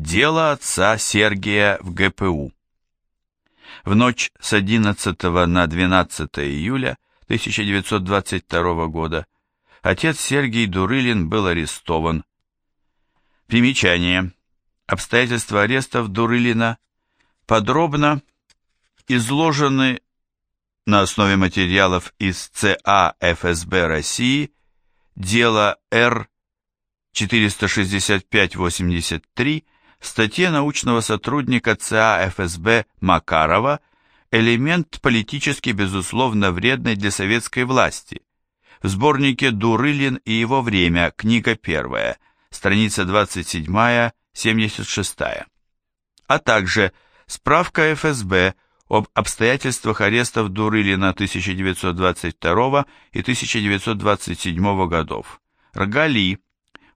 Дело отца Сергия в ГПУ. В ночь с 11 на 12 июля 1922 года отец Сергий Дурылин был арестован. Примечание. Обстоятельства арестов Дурылина подробно изложены на основе материалов из ЦА ФСБ России, дело Р 465-83, в статье научного сотрудника ЦА ФСБ Макарова «Элемент политически безусловно вредный для советской власти», в сборнике «Дурылин и его время», книга первая, страница 27-76, а также справка ФСБ об обстоятельствах арестов Дурылина 1922 и 1927 годов. Ргали,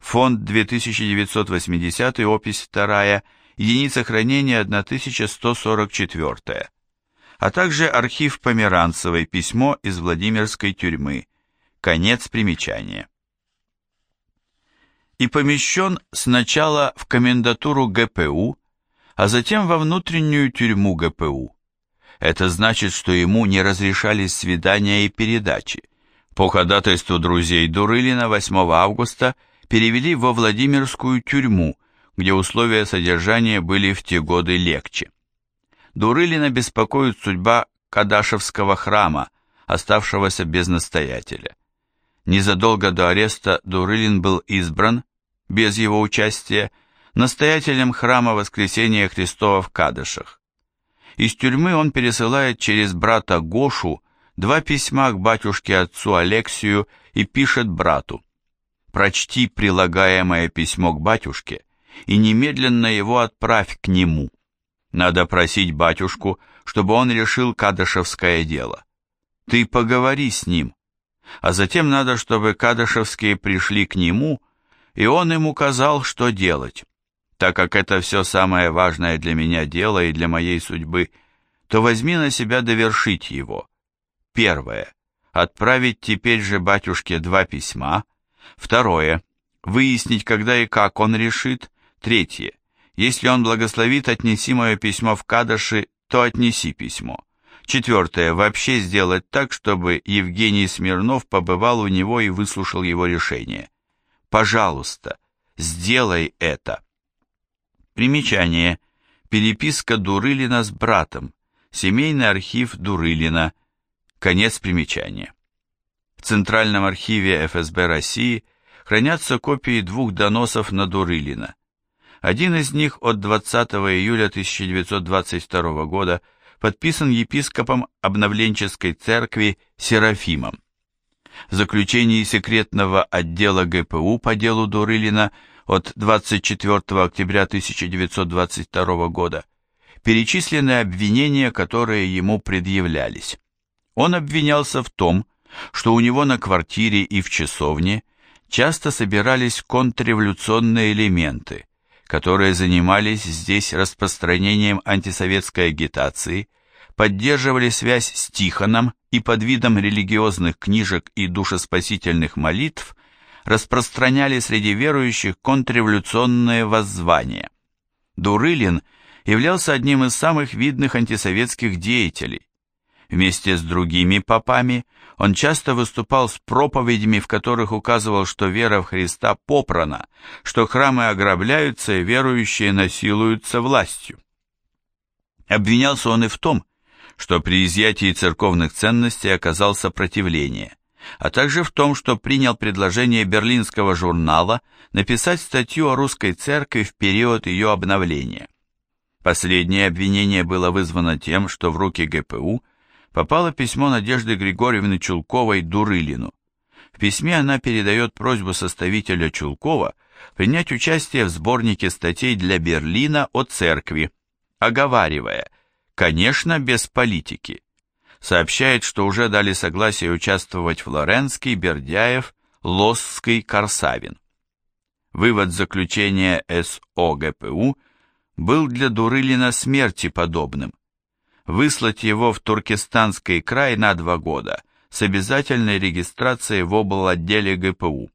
фонд 2980, опись 2, единица хранения 1144, а также архив Померанцевой, письмо из Владимирской тюрьмы, конец примечания. И помещен сначала в комендатуру ГПУ, а затем во внутреннюю тюрьму ГПУ. Это значит, что ему не разрешались свидания и передачи. По ходатайству друзей Дурылина 8 августа перевели во Владимирскую тюрьму, где условия содержания были в те годы легче. Дурылина беспокоит судьба Кадашевского храма, оставшегося без настоятеля. Незадолго до ареста Дурылин был избран, без его участия, настоятелем храма Воскресения Христова в Кадышах. Из тюрьмы он пересылает через брата Гошу два письма к батюшке отцу Алексию и пишет брату «Прочти прилагаемое письмо к батюшке и немедленно его отправь к нему. Надо просить батюшку, чтобы он решил кадышевское дело. Ты поговори с ним, а затем надо, чтобы кадышевские пришли к нему, и он им указал, что делать» так как это все самое важное для меня дело и для моей судьбы, то возьми на себя довершить его. Первое. Отправить теперь же батюшке два письма. Второе. Выяснить, когда и как он решит. Третье. Если он благословит, отнеси мое письмо в Кадыши, то отнеси письмо. Четвертое. Вообще сделать так, чтобы Евгений Смирнов побывал у него и выслушал его решение. Пожалуйста, сделай это. Примечание. Переписка Дурылина с братом. Семейный архив Дурылина. Конец примечания. В Центральном архиве ФСБ России хранятся копии двух доносов на Дурылина. Один из них от 20 июля 1922 года подписан епископом обновленческой церкви Серафимом. В заключении секретного отдела ГПУ по делу Дурылина – от 24 октября 1922 года перечислены обвинения, которые ему предъявлялись. Он обвинялся в том, что у него на квартире и в часовне часто собирались контрреволюционные элементы, которые занимались здесь распространением антисоветской агитации, поддерживали связь с Тихоном и под видом религиозных книжек и душеспасительных молитв распространяли среди верующих контрреволюционные воззвания. Дурылин являлся одним из самых видных антисоветских деятелей. Вместе с другими попами он часто выступал с проповедями, в которых указывал, что вера в Христа попрана, что храмы ограбляются и верующие насилуются властью. Обвинялся он и в том, что при изъятии церковных ценностей оказал сопротивление – а также в том, что принял предложение берлинского журнала написать статью о русской церкви в период ее обновления. Последнее обвинение было вызвано тем, что в руки ГПУ попало письмо Надежды Григорьевны Чулковой Дурылину. В письме она передает просьбу составителя Чулкова принять участие в сборнике статей для Берлина о церкви, оговаривая, конечно, без политики сообщает, что уже дали согласие участвовать Флоренский, Бердяев, Лосский, Корсавин. Вывод заключения СОГПУ был для Дурылина смерти подобным. Выслать его в Туркестанский край на два года с обязательной регистрацией в отделе ГПУ,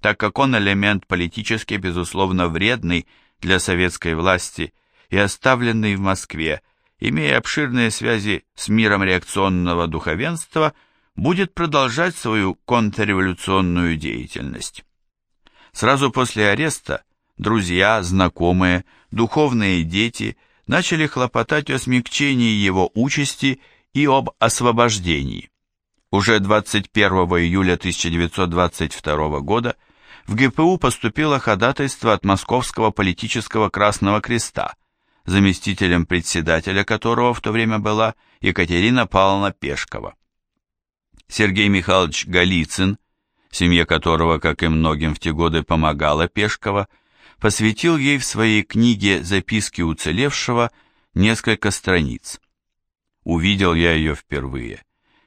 так как он элемент политически, безусловно, вредный для советской власти и оставленный в Москве, имея обширные связи с миром реакционного духовенства, будет продолжать свою контрреволюционную деятельность. Сразу после ареста друзья, знакомые, духовные дети начали хлопотать о смягчении его участи и об освобождении. Уже 21 июля 1922 года в ГПУ поступило ходатайство от Московского политического Красного Креста, заместителем председателя которого в то время была Екатерина Павловна Пешкова. Сергей Михайлович Голицын, семье которого, как и многим в те годы, помогала Пешкова, посвятил ей в своей книге «Записки уцелевшего» несколько страниц. Увидел я ее впервые,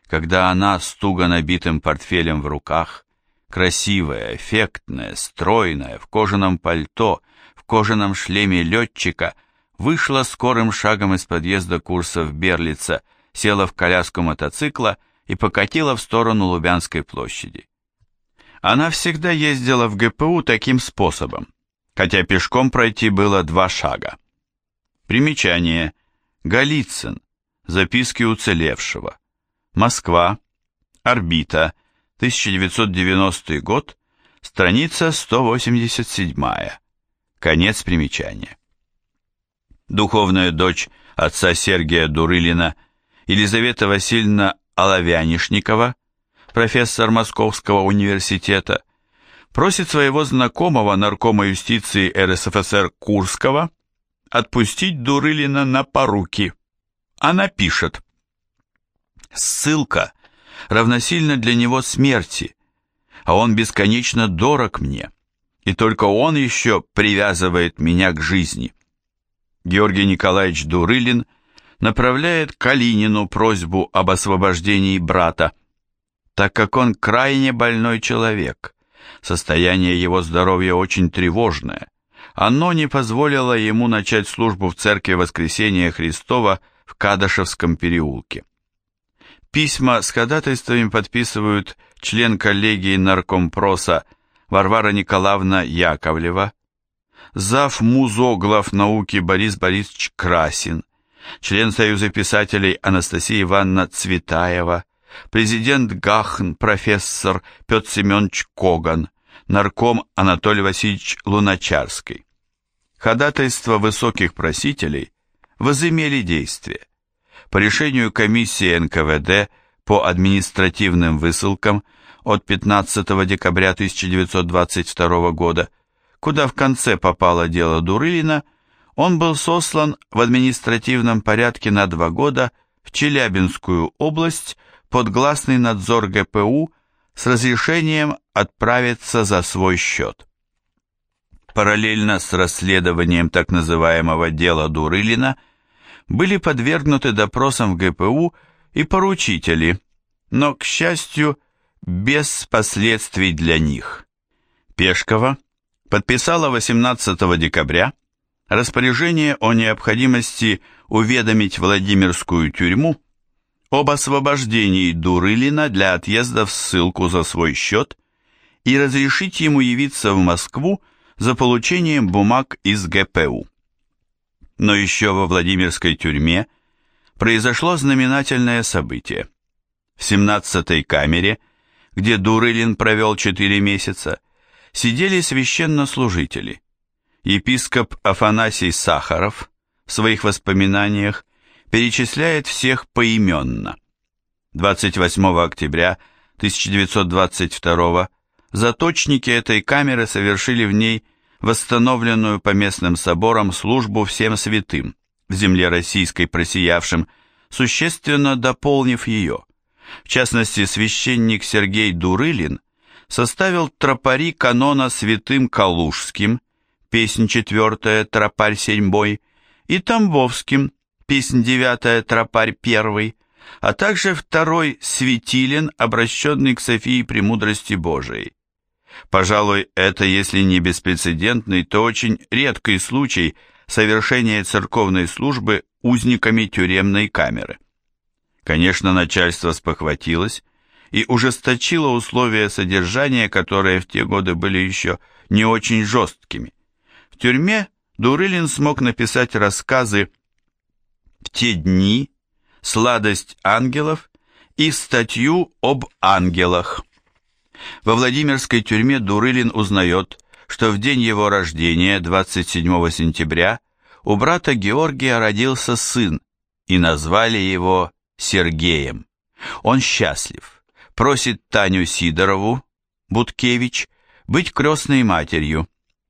когда она с туго набитым портфелем в руках, красивая, эффектная, стройная, в кожаном пальто, в кожаном шлеме летчика, вышла скорым шагом из подъезда курсов Берлица, села в коляску мотоцикла и покатила в сторону Лубянской площади. Она всегда ездила в ГПУ таким способом, хотя пешком пройти было два шага. Примечание. Голицын. Записки уцелевшего. Москва. Орбита. 1990 год. Страница 187. Конец примечания. Духовная дочь отца Сергия Дурылина, Елизавета Васильевна Оловянишникова, профессор Московского университета, просит своего знакомого наркома юстиции РСФСР Курского отпустить Дурылина на поруки. Она пишет. Ссылка равносильна для него смерти, а он бесконечно дорог мне, и только он еще привязывает меня к жизни. Георгий Николаевич Дурылин направляет Калинину просьбу об освобождении брата, так как он крайне больной человек. Состояние его здоровья очень тревожное. Оно не позволило ему начать службу в церкви Воскресения Христова в Кадашевском переулке. Письма с ходатайствами подписывают член коллегии наркомпроса Варвара Николаевна Яковлева, зав. музоглав науки Борис Борисович Красин, член Союза писателей Анастасия Ивановна Цветаева, президент ГАХН профессор Петр Семенович Коган, нарком Анатолий Васильевич Луначарский. Ходатайства высоких просителей возымели действие. По решению комиссии НКВД по административным высылкам от 15 декабря 1922 года, куда в конце попало дело Дурылина, он был сослан в административном порядке на два года в Челябинскую область под гласный надзор ГПУ с разрешением отправиться за свой счет. Параллельно с расследованием так называемого дела Дурылина были подвергнуты допросам в ГПУ и поручители, но, к счастью, без последствий для них. Пешкова подписала 18 декабря распоряжение о необходимости уведомить Владимирскую тюрьму об освобождении Дурылина для отъезда в ссылку за свой счет и разрешить ему явиться в Москву за получением бумаг из ГПУ. Но еще во Владимирской тюрьме произошло знаменательное событие. В 17-й камере, где Дурылин провел 4 месяца, сидели священнослужители. Епископ Афанасий Сахаров в своих воспоминаниях перечисляет всех поименно. 28 октября 1922 заточники этой камеры совершили в ней восстановленную по местным соборам службу всем святым, в земле российской просиявшим, существенно дополнив ее. В частности, священник Сергей Дурылин составил тропари канона святым Калужским, песнь четвертая, тропарь седьмой, и Тамбовским, песнь девятая, тропарь первый, а также второй светилен, обращенный к Софии Премудрости Божией. Пожалуй, это, если не беспрецедентный, то очень редкий случай совершения церковной службы узниками тюремной камеры. Конечно, начальство спохватилось и ужесточило условия содержания, которые в те годы были еще не очень жесткими. В тюрьме Дурылин смог написать рассказы «В те дни», «Сладость ангелов» и статью об ангелах. Во Владимирской тюрьме Дурылин узнает, что в день его рождения, 27 сентября, у брата Георгия родился сын, и назвали его Сергеем. Он счастлив, просит Таню Сидорову, Буткевич, быть крестной матерью,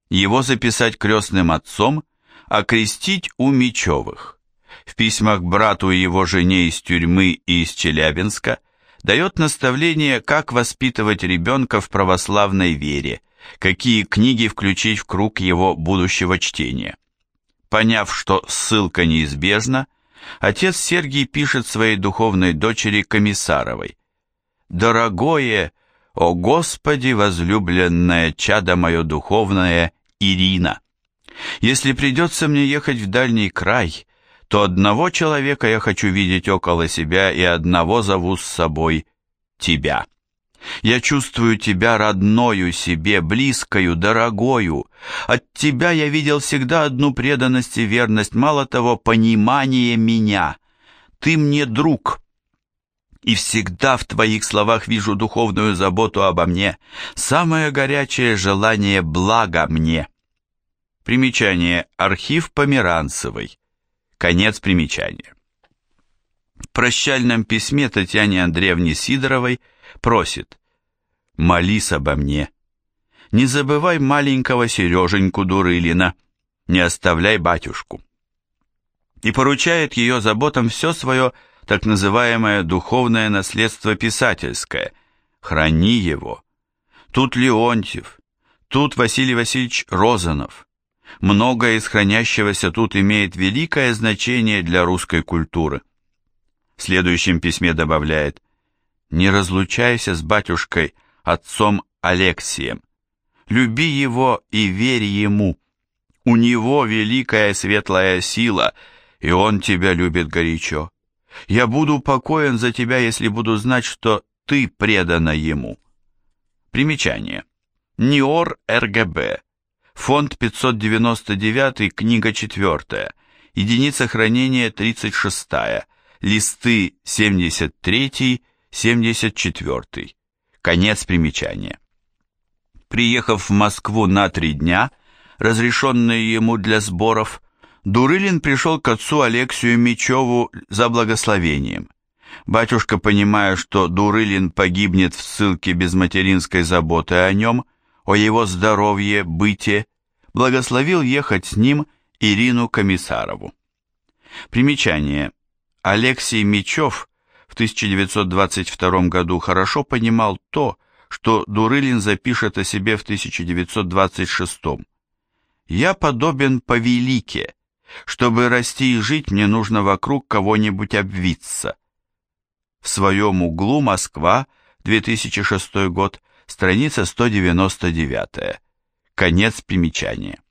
его записать крестным отцом, а крестить у Мечевых. В письмах брату и его жене из тюрьмы и из Челябинска дает наставление, как воспитывать ребенка в православной вере, какие книги включить в круг его будущего чтения. Поняв, что ссылка неизбежна, отец Сергий пишет своей духовной дочери Комиссаровой. «Дорогое, о Господи, возлюбленное чадо мое духовное, Ирина! Если придется мне ехать в дальний край, то одного человека я хочу видеть около себя и одного зову с собой – тебя». Я чувствую тебя родною себе, близкою, дорогою. От тебя я видел всегда одну преданность и верность, мало того, понимание меня. Ты мне друг. И всегда в твоих словах вижу духовную заботу обо мне, самое горячее желание блага мне. Примечание. Архив Померанцевой. Конец примечания. В прощальном письме Татьяне Андреевне Сидоровой – просит «Молись обо мне». Не забывай маленького Сереженьку Дурылина, не оставляй батюшку. И поручает ее заботам все свое так называемое духовное наследство писательское. Храни его. Тут Леонтьев, тут Василий Васильевич Розанов. Многое из хранящегося тут имеет великое значение для русской культуры. В следующем письме добавляет не разлучайся с батюшкой, отцом Алексием. Люби его и верь ему. У него великая светлая сила, и он тебя любит горячо. Я буду покоен за тебя, если буду знать, что ты предана ему. Примечание. НИОР РГБ. Фонд 599, книга 4. Единица хранения 36. Листы 73 74. Конец примечания. Приехав в Москву на три дня, разрешенные ему для сборов, Дурылин пришел к отцу Алексию Мечеву за благословением. Батюшка, понимая, что Дурылин погибнет в ссылке без материнской заботы о нем, о его здоровье, быте, благословил ехать с ним Ирину Комиссарову. Примечание. Алексей Мечев в 1922 году хорошо понимал то, что Дурылин запишет о себе в 1926. «Я подобен повелике. Чтобы расти и жить, мне нужно вокруг кого-нибудь обвиться». В своем углу Москва, 2006 год, страница 199. Конец примечания.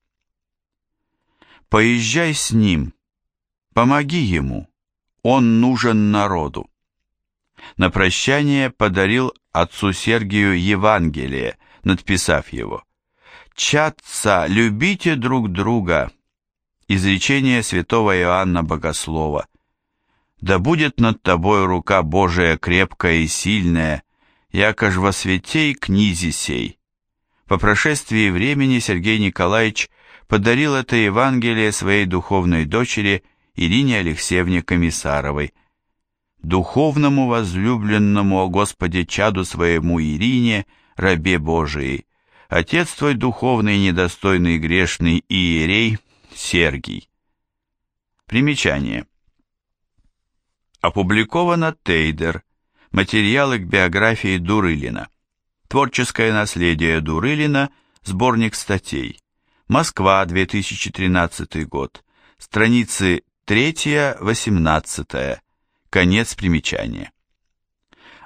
Поезжай с ним, помоги ему, он нужен народу на прощание подарил отцу Сергию Евангелие, надписав его. «Чатца, любите друг друга!» Изречение святого Иоанна Богослова. «Да будет над тобой рука Божия крепкая и сильная, якож во святей книзи сей». По прошествии времени Сергей Николаевич подарил это Евангелие своей духовной дочери Ирине Алексеевне Комиссаровой – духовному возлюбленному, о Господе, чаду своему Ирине, рабе Божией, отец твой духовный, недостойный, грешный иерей Сергий. Примечание. Опубликовано Тейдер. Материалы к биографии Дурылина. Творческое наследие Дурылина. Сборник статей. Москва, 2013 год. Страницы 3-18. Конец примечания.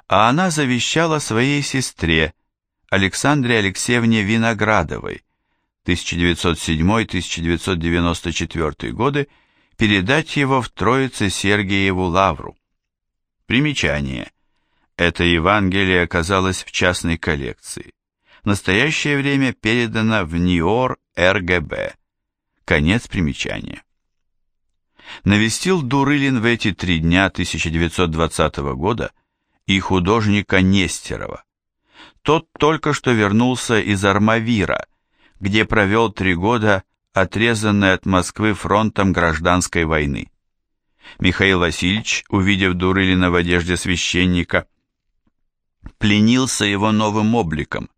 А она завещала своей сестре, Александре Алексеевне Виноградовой, 1907-1994 годы, передать его в Троице Сергиеву Лавру. Примечание. Это Евангелие оказалось в частной коллекции. В настоящее время передано в НИОР РГБ. Конец примечания. Навестил Дурылин в эти три дня 1920 года и художника Нестерова. Тот только что вернулся из Армавира, где провел три года, отрезанный от Москвы фронтом гражданской войны. Михаил Васильевич, увидев Дурылина в одежде священника, пленился его новым обликом,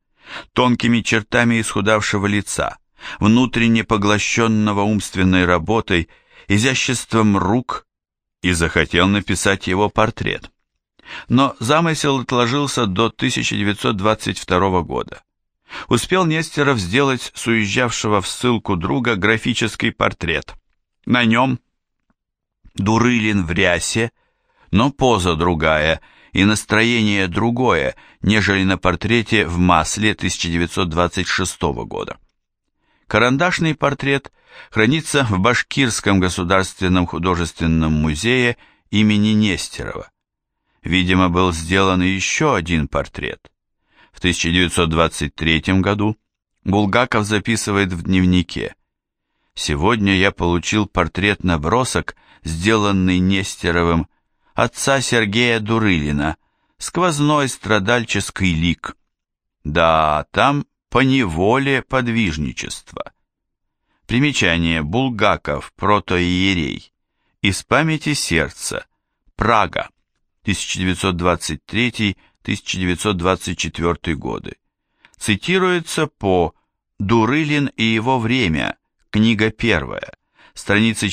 тонкими чертами исхудавшего лица, внутренне поглощенного умственной работой, изяществом рук, и захотел написать его портрет. Но замысел отложился до 1922 года. Успел Нестеров сделать с уезжавшего в ссылку друга графический портрет. На нем Дурылин в рясе, но поза другая и настроение другое, нежели на портрете в масле 1926 года. Карандашный портрет хранится в Башкирском государственном художественном музее имени Нестерова. Видимо, был сделан еще один портрет. В 1923 году Булгаков записывает в дневнике «Сегодня я получил портрет-набросок, сделанный Нестеровым, отца Сергея Дурылина, сквозной страдальческий лик. Да, там по неволе подвижничество. Примечание Булгаков, протоиерей. Из памяти сердца. Прага. 1923-1924 годы. Цитируется по «Дурылин и его время», книга первая, страницы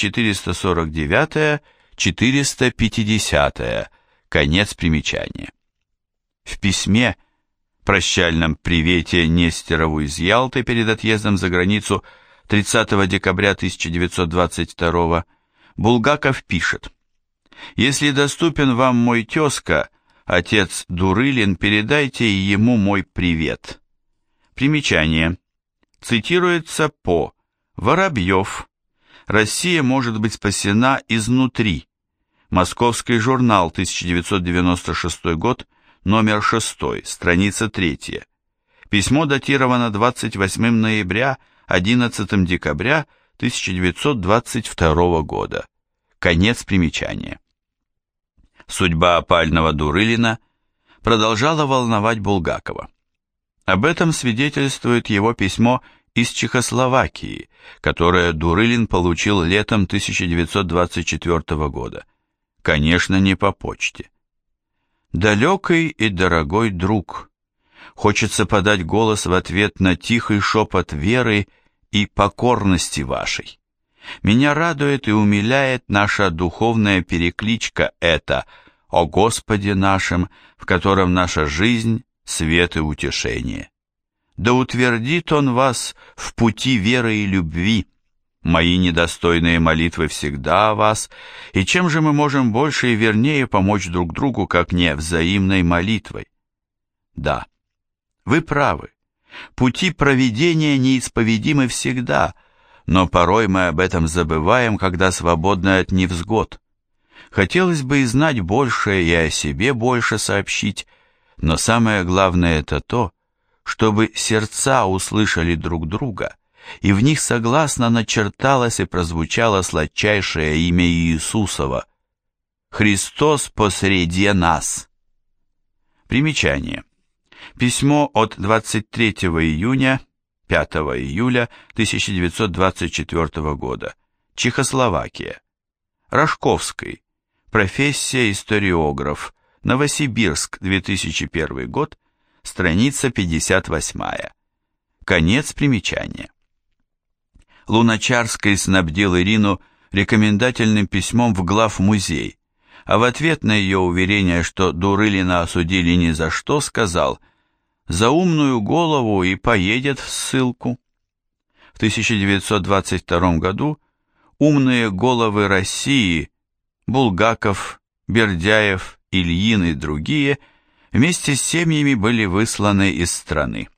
449-450, конец примечания. В письме прощальном привете Нестерову из Ялты перед отъездом за границу 30 декабря 1922 Булгаков пишет «Если доступен вам мой тезка, отец Дурылин, передайте ему мой привет». Примечание. Цитируется по Воробьев. Россия может быть спасена изнутри. Московский журнал, 1996 год, номер 6, страница 3. Письмо датировано 28 ноября, 11 декабря 1922 года. Конец примечания. Судьба опального Дурылина продолжала волновать Булгакова. Об этом свидетельствует его письмо из Чехословакии, которое Дурылин получил летом 1924 года. Конечно, не по почте. Далекий и дорогой друг. Хочется подать голос в ответ на тихий шепот веры и покорности вашей. Меня радует и умиляет наша духовная перекличка эта «О Господе нашем», в котором наша жизнь, свет и утешение. Да утвердит Он вас в пути веры и любви, Мои недостойные молитвы всегда о вас, и чем же мы можем больше и вернее помочь друг другу, как не взаимной молитвой? Да, вы правы. Пути проведения неисповедимы всегда, но порой мы об этом забываем, когда свободны от невзгод. Хотелось бы и знать больше, и о себе больше сообщить, но самое главное это то, чтобы сердца услышали друг друга – и в них согласно начерталось и прозвучало сладчайшее имя Иисусова «Христос посреди нас». Примечание. Письмо от 23 июня 5 июля 1924 года. Чехословакия. Рожковский. Профессия историограф. Новосибирск, 2001 год. Страница 58. Конец примечания. Луначарский снабдил Ирину рекомендательным письмом в глав-музей, а в ответ на ее уверение, что Дурылина осудили ни за что, сказал «За умную голову и поедет в ссылку». В 1922 году умные головы России Булгаков, Бердяев, Ильин и другие вместе с семьями были высланы из страны.